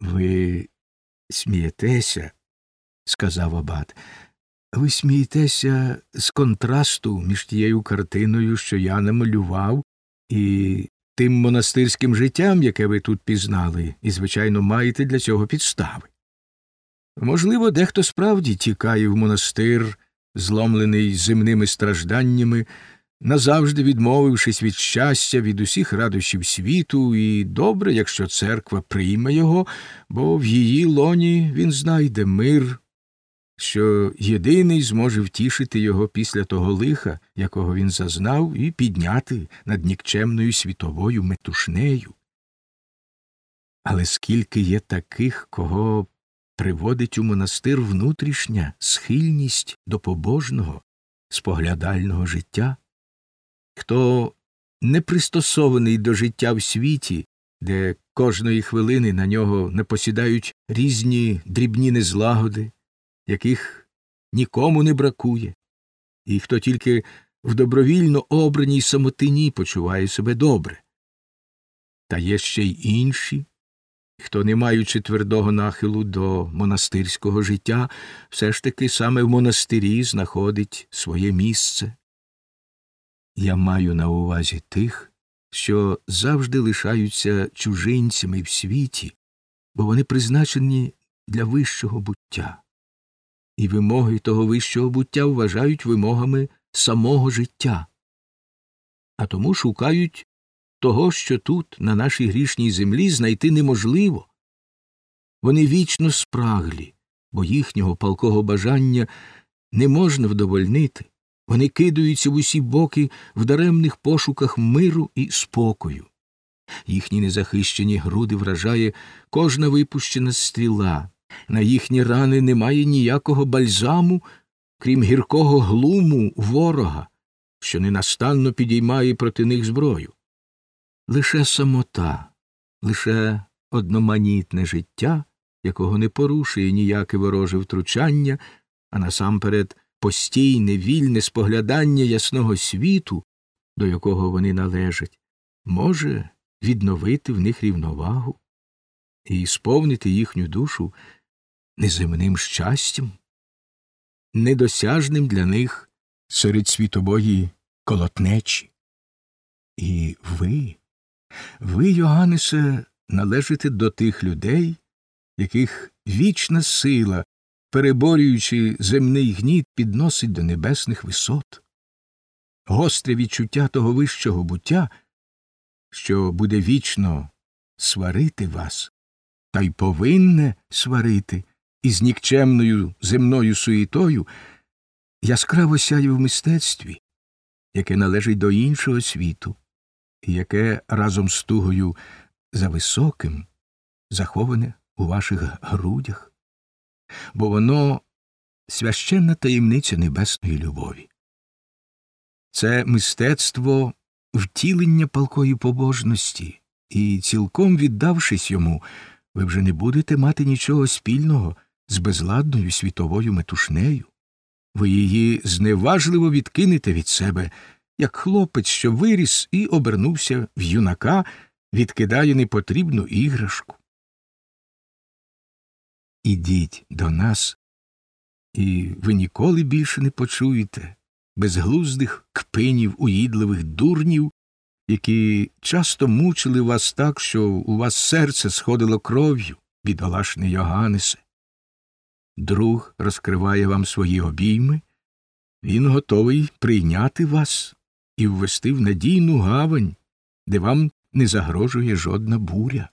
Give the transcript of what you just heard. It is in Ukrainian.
Ви смієтеся, сказав абат. Ви смієтеся з контрасту між тією картиною, що я намалював, і тим монастирським життям, яке ви тут пізнали, і, звичайно, маєте для цього підстави. Можливо, дехто справді тікає в монастир, зломлений земними стражданнями, назавжди відмовившись від щастя, від усіх радощів світу, і добре, якщо церква прийме його, бо в її лоні він знайде мир, що єдиний зможе втішити його після того лиха, якого він зазнав, і підняти над нікчемною світовою метушнею. Але скільки є таких, кого приводить у монастир внутрішня схильність до побожного, споглядального життя, хто не пристосований до життя в світі, де кожної хвилини на нього не посідають різні дрібні незлагоди, яких нікому не бракує, і хто тільки в добровільно обраній самотині почуває себе добре. Та є ще й інші, хто, не маючи твердого нахилу до монастирського життя, все ж таки саме в монастирі знаходить своє місце. Я маю на увазі тих, що завжди лишаються чужинцями в світі, бо вони призначені для вищого буття, і вимоги того вищого буття вважають вимогами самого життя, а тому шукають того, що тут, на нашій грішній землі, знайти неможливо. Вони вічно спраглі, бо їхнього палкого бажання не можна вдовольнити. Вони кидаються в усі боки в даремних пошуках миру і спокою. Їхні незахищені груди вражає кожна випущена стріла, на їхні рани немає ніякого бальзаму, крім гіркого глуму ворога, що ненастанно підіймає проти них зброю. Лише самота, лише одноманітне життя, якого не порушує ніяке вороже втручання, а насамперед постійне вільне споглядання ясного світу, до якого вони належать, може відновити в них рівновагу і сповнити їхню душу неземним щастям, недосяжним для них серед світової колотнечі. І ви, ви, Йоганнесе, належите до тих людей, яких вічна сила переборюючи земний гніт, підносить до небесних висот. Гостре відчуття того вищого буття, що буде вічно сварити вас, та й повинне сварити із нікчемною земною суєтою, яскраво сяє в мистецтві, яке належить до іншого світу, і яке разом з тугою за високим заховане у ваших грудях бо воно священна таємниця небесної любові. Це мистецтво втілення палкої побожності, і, цілком віддавшись йому, ви вже не будете мати нічого спільного з безладною світовою метушнею. Ви її зневажливо відкинете від себе, як хлопець, що виріс і обернувся в юнака, відкидає непотрібну іграшку ідіть до нас, і ви ніколи більше не почуєте безглуздих кпинів уїдливих дурнів, які часто мучили вас так, що у вас серце сходило кров'ю, бідолашний Йоганнесе. Друг розкриває вам свої обійми, він готовий прийняти вас і ввести в надійну гавань, де вам не загрожує жодна буря.